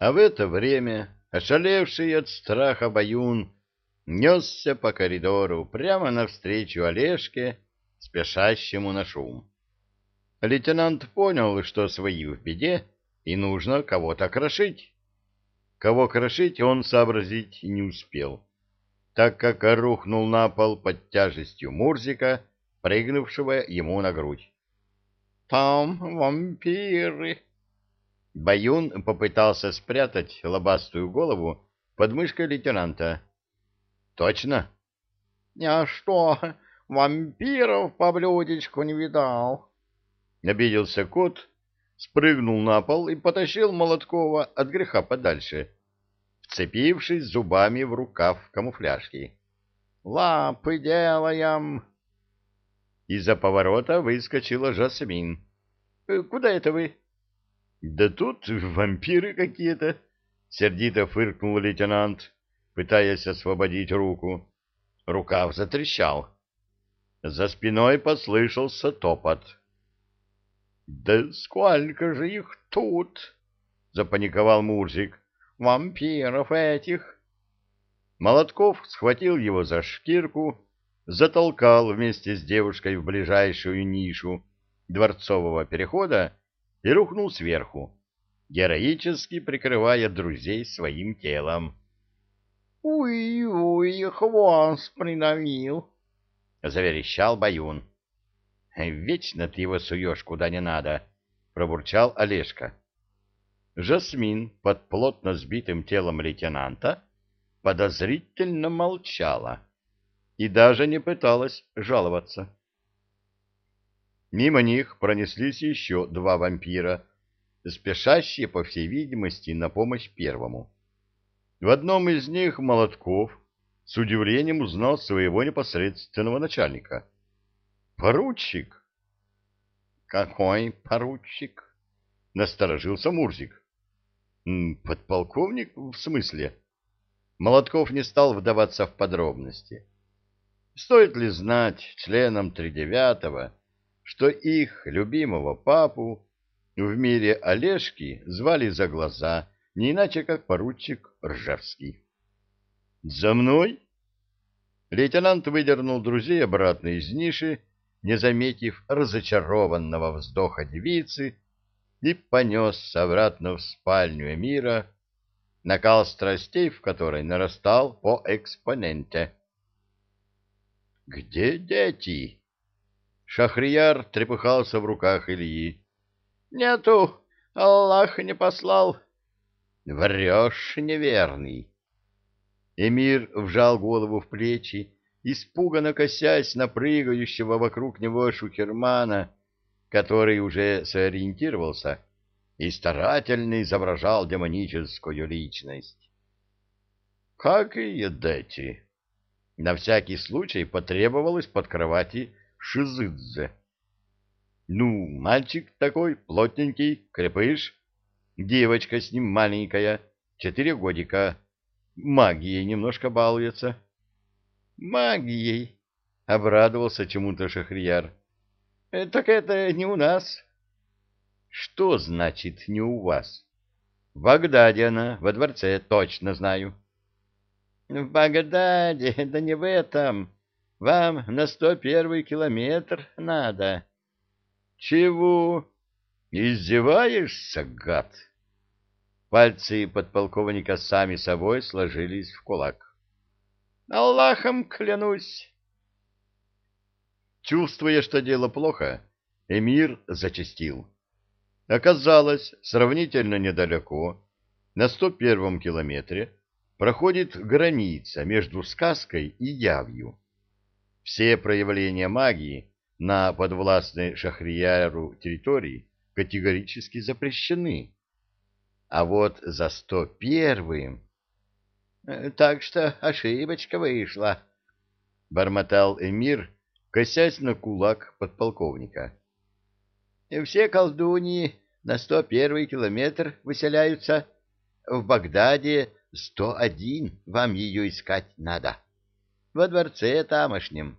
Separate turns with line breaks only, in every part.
А в это время ошалевший от страха Баюн несся по коридору прямо навстречу Олежке, спешащему на шум. Лейтенант понял, что свои в беде, и нужно кого-то крошить. Кого крошить он сообразить не успел, так как рухнул на пол под тяжестью Мурзика, прыгнувшего ему на грудь.
«Там вампиры!»
Баюн попытался спрятать лобастую голову под мышкой лейтенанта. «Точно?»
«А что, вампиров по блюдечку не видал?»
Обиделся кот, спрыгнул на пол и потащил Молоткова от греха подальше, вцепившись зубами в рукав камуфляжки.
«Лапы делаем!»
Из-за поворота выскочила Жасмин. «Куда это вы?» Да тут вампиры какие-то, сердито фыркнул лейтенант, пытаясь освободить руку. Рукав затрещал. За спиной послышался топот. Да сколько же их тут? запаниковал Мурзик. Вампиров этих. Молотков схватил его за шкирку, затолкал вместе с девушкой в ближайшую нишу дворцового перехода и рухнул сверху, героически прикрывая друзей своим телом.
«Уй-уй, хвост придавил!»
— заверещал Баюн. «Вечно ты его суешь куда не надо!» — пробурчал Олежка. Жасмин под плотно сбитым телом лейтенанта подозрительно молчала и даже не пыталась жаловаться. Мимо них пронеслись еще два вампира, спешащие, по всей видимости, на помощь первому. В одном из них Молотков с удивлением узнал своего непосредственного начальника. «Поручик!»
«Какой поручик?»
— насторожился Мурзик. «Подполковник, в смысле?» Молотков не стал вдаваться в подробности. Стоит ли знать членам тридевятого, что их любимого папу в мире Олежки звали за глаза, не иначе как поручик Ржевский. «За мной?» Лейтенант выдернул друзей обратно из ниши, не заметив разочарованного вздоха девицы, и понес обратно в спальню Эмира, накал страстей в которой нарастал по экспоненте. «Где дети?» Шахрияр трепыхался в руках Ильи.
— Нету, Аллах не послал.
— Врешь, неверный. Эмир вжал голову в плечи, испуганно косясь на прыгающего вокруг него Шухермана, который уже сориентировался и старательно изображал демоническую личность. — Какие дети? На всякий случай потребовалось под кровати Шизыдзе. Ну, мальчик такой, плотненький, крепыш. Девочка с ним маленькая, четыре годика. Магией немножко балуется.
Магией?
— обрадовался чему-то Шахрияр.
Э, — Так это не у нас.
— Что значит «не у вас»? — В Багдаде она, во дворце, точно знаю.
— В Багдаде, да не в этом. Вам на сто первый километр надо.
— Чего? Издеваешься, гад? Пальцы подполковника сами собой сложились в кулак.
— Аллахом клянусь!
Чувствуя, что дело плохо, эмир зачастил. Оказалось, сравнительно недалеко, на сто первом километре, проходит граница между сказкой и явью. Все проявления магии на подвластной Шахрияру территории категорически запрещены. А вот за сто первым...
Э, — Так что ошибочка вышла, —
бормотал эмир, косясь на кулак подполковника.
— Все колдуньи на сто первый километр выселяются. В Багдаде сто один вам ее искать надо. — во дворце тамошнем.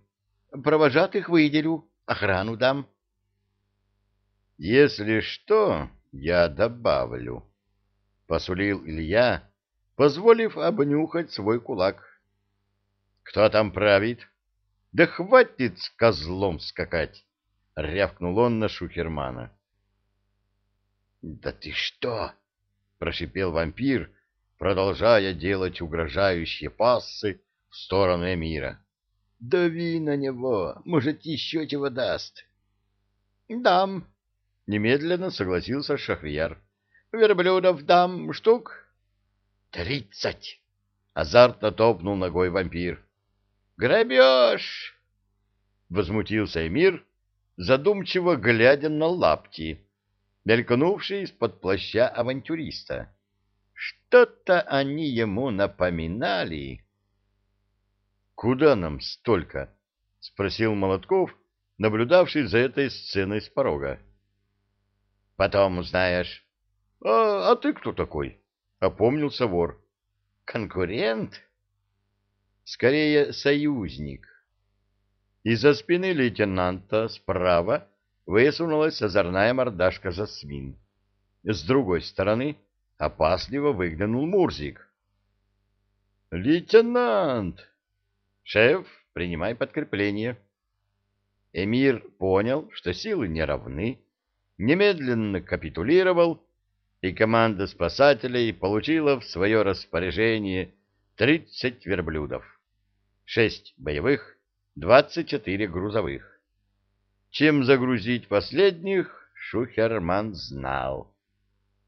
Провожатых выделю, охрану дам.
Если что, я добавлю. — посулил Илья, позволив обнюхать свой кулак. — Кто там правит? — Да хватит с козлом скакать! — рявкнул он на Шухермана. — Да ты что? — прошипел вампир, продолжая делать угрожающие пассы в сторону Эмира. — Дави на него, может, еще чего даст. — Дам, — немедленно согласился Шахрияр. — Верблюдов дам штук? — Тридцать! — азартно топнул ногой вампир. — Грабеж! — возмутился Эмир, задумчиво глядя на лапти мелькнувший из-под плаща авантюриста. Что-то они ему напоминали. — Куда нам столько? — спросил Молотков, наблюдавший за этой сценой с порога. — Потом узнаешь. А, — А ты кто такой? — опомнился вор. — Конкурент? — Скорее, союзник. Из-за спины лейтенанта справа высунулась озорная мордашка Жасмин. С другой стороны опасливо выглянул Мурзик. «Лейтенант!» «Шеф, принимай подкрепление». Эмир понял, что силы не равны, немедленно капитулировал, и команда спасателей получила в свое распоряжение тридцать верблюдов, шесть боевых, двадцать четыре грузовых. Чем загрузить последних, Шухерман знал.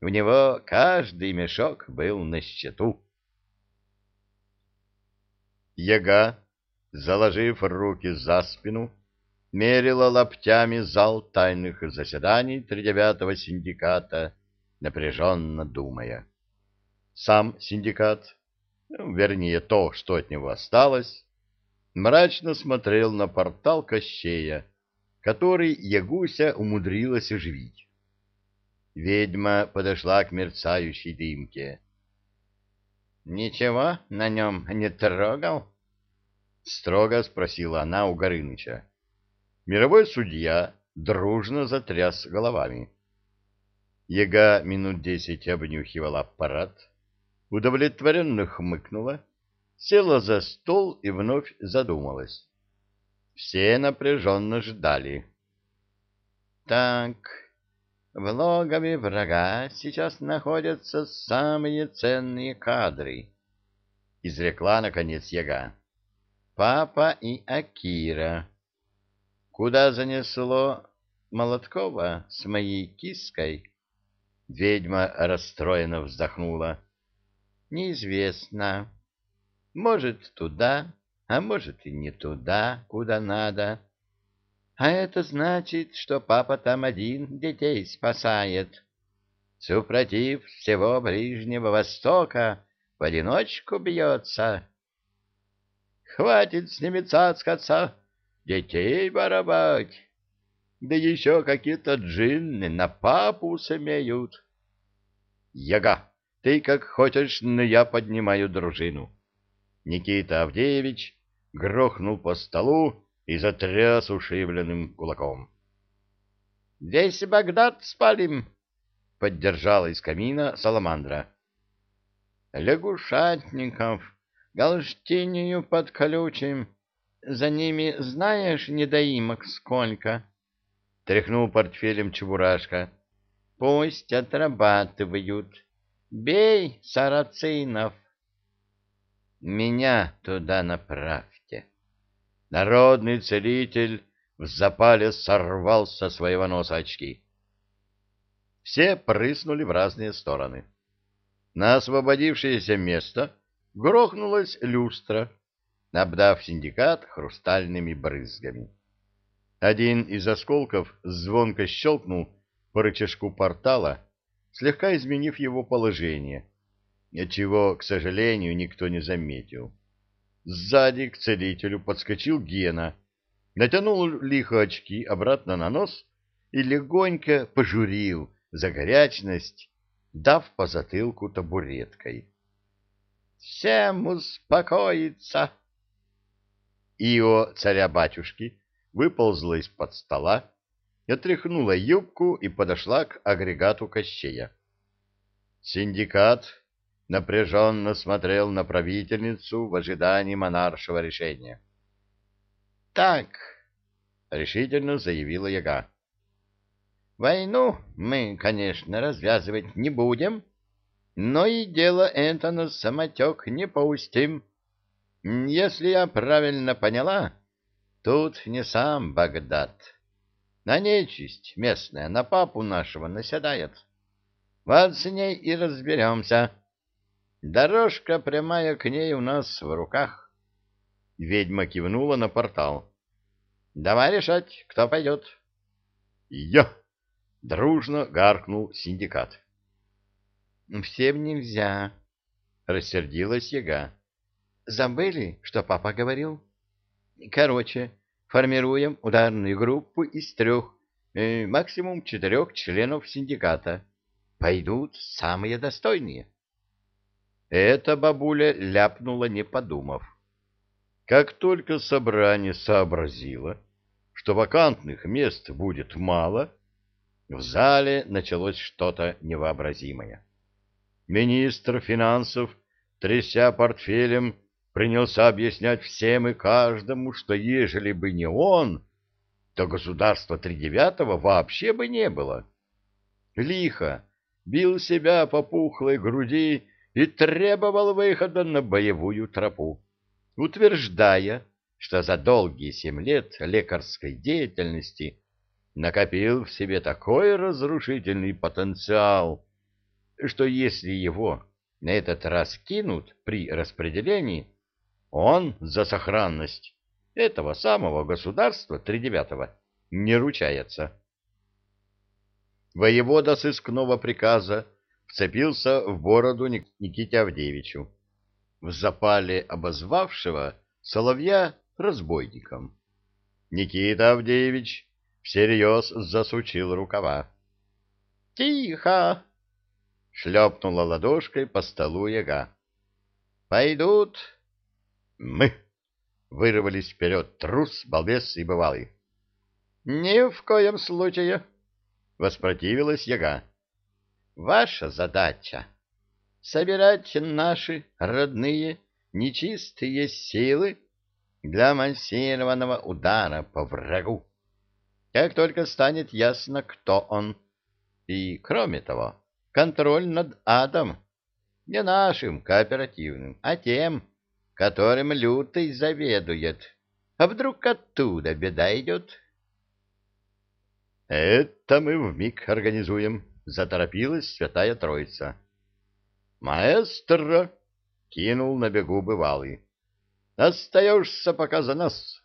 У него каждый мешок был на счету. Яга, заложив руки за спину, мерила лоптями зал тайных заседаний тридевятого синдиката, напряженно думая. Сам синдикат, ну, вернее то, что от него осталось, мрачно смотрел на портал Кощея, который Ягуся умудрилась оживить. Ведьма подошла к мерцающей дымке. — Ничего на нем не трогал? — строго спросила она у Горыныча. Мировой судья дружно затряс головами. Яга минут десять обнюхивала аппарат, удовлетворенно хмыкнула, села за стол и вновь задумалась. Все напряженно ждали. «Так, в логове врага сейчас находятся самые ценные кадры», — изрекла, наконец, Яга. «Папа и Акира. Куда занесло Молоткова с моей киской?» Ведьма расстроенно вздохнула. «Неизвестно. Может, туда, а может и не туда, куда надо. А это значит, что папа там один детей спасает. Супротив всего Ближнего Востока в одиночку бьется. Хватит с ними цацкаться, детей воровать. Да еще какие-то джинны на папу сумеют. Яга, ты как хочешь, но я поднимаю дружину. Никита Авдеевич грохнул по столу и затряс ушибленным кулаком. — Весь Багдад спалим! — поддержала из камина Саламандра. — Лягушатников, галштинию подключим. За ними знаешь недоимок сколько? — тряхнул портфелем Чебурашка. — Пусть отрабатывают. Бей, сарацинов! меня туда направьте. Народный целитель в запале сорвал со своего носа очки. Все прыснули в разные стороны. На освободившееся место грохнулась люстра, обдав синдикат хрустальными брызгами. Один из осколков звонко щелкнул по рычажку портала, слегка изменив его положение — чего, к сожалению, никто не заметил. Сзади к целителю подскочил Гена, натянул лихо очки обратно на нос и легонько пожурил за горячность, дав по затылку табуреткой. «Всем успокоиться!» Ио царя-батюшки выползла из-под стола, отряхнула юбку и подошла к агрегату Кощея. Синдикат напряженно смотрел на правительницу в ожидании монаршего решения.
— Так, —
решительно заявила яга.
— Войну мы, конечно, развязывать не будем, но и дело это на самотек не пустим. Если я правильно поняла, тут не сам Багдад. На нечисть местная, на папу нашего наседает. Вот с ней и разберемся. Дорожка прямая к ней у нас в руках.
Ведьма кивнула на портал.
Давай решать, кто пойдет.
Я! Дружно гаркнул синдикат.
Всем нельзя, рассердилась яга. Забыли, что папа говорил? Короче, формируем ударную группу из трех, э, максимум четырех членов синдиката пойдут самые достойные.
Эта бабуля ляпнула, не подумав. Как только собрание сообразило, что вакантных мест будет мало, в зале началось что-то невообразимое. Министр финансов, тряся портфелем, принялся объяснять всем и каждому, что ежели бы не он, то государства тридевятого вообще бы не было. Лихо, бил себя по пухлой груди и требовал выхода на боевую тропу, утверждая, что за долгие семь лет лекарской деятельности накопил в себе такой разрушительный потенциал, что если его на этот раз кинут при распределении, он за сохранность этого самого государства тридевятого не ручается. Воевода сыскного приказа вцепился в бороду Никите Авдевичу, в запале обозвавшего соловья разбойником. Никита Авдеевич всерьез засучил рукава.
— Тихо! — шлепнула ладошкой по столу яга. — Пойдут.
— Мы! — вырвались вперед трус, балбес и бывалый.
— Ни в коем случае!
—— воспротивилась яга.
«Ваша задача — собирать наши родные нечистые силы для массированного удара по врагу. Как только станет ясно, кто он, и, кроме того, контроль над адом, не нашим кооперативным, а тем, которым лютый заведует. А вдруг оттуда беда идет?»
— Это мы вмиг организуем, — заторопилась святая троица. — Маэстро! — кинул на бегу бывалый. — Остаешься пока за нас.